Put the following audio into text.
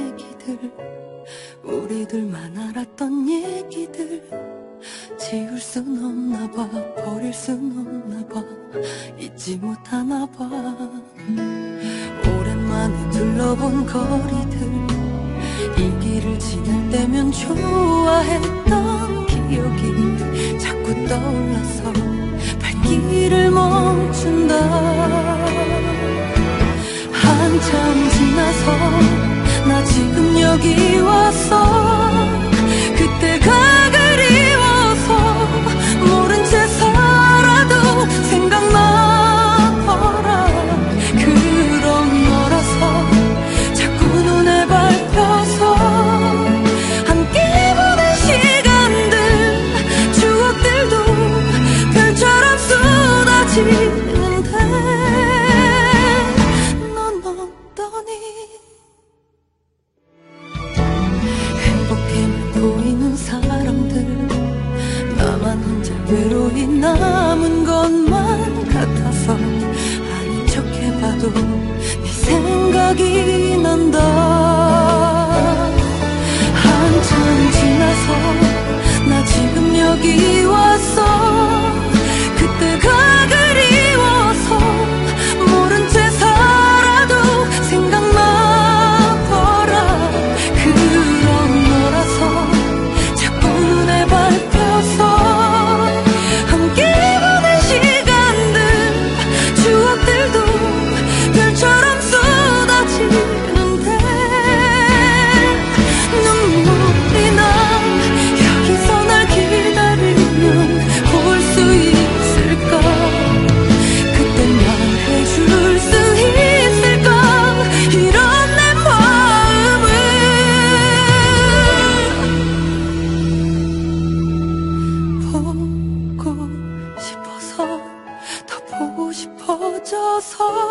얘기들 우리 들만 알았던 얘기들. 지울 순 없나 봐 버릴 순 없나 봐 잊지 못하나 봐. 오랜만에 둘러본 거리들 이 길을 지날 때면 좋아했던 you 외로이 남은 것만 같아서 아닌 척 해봐도 네 생각이 서서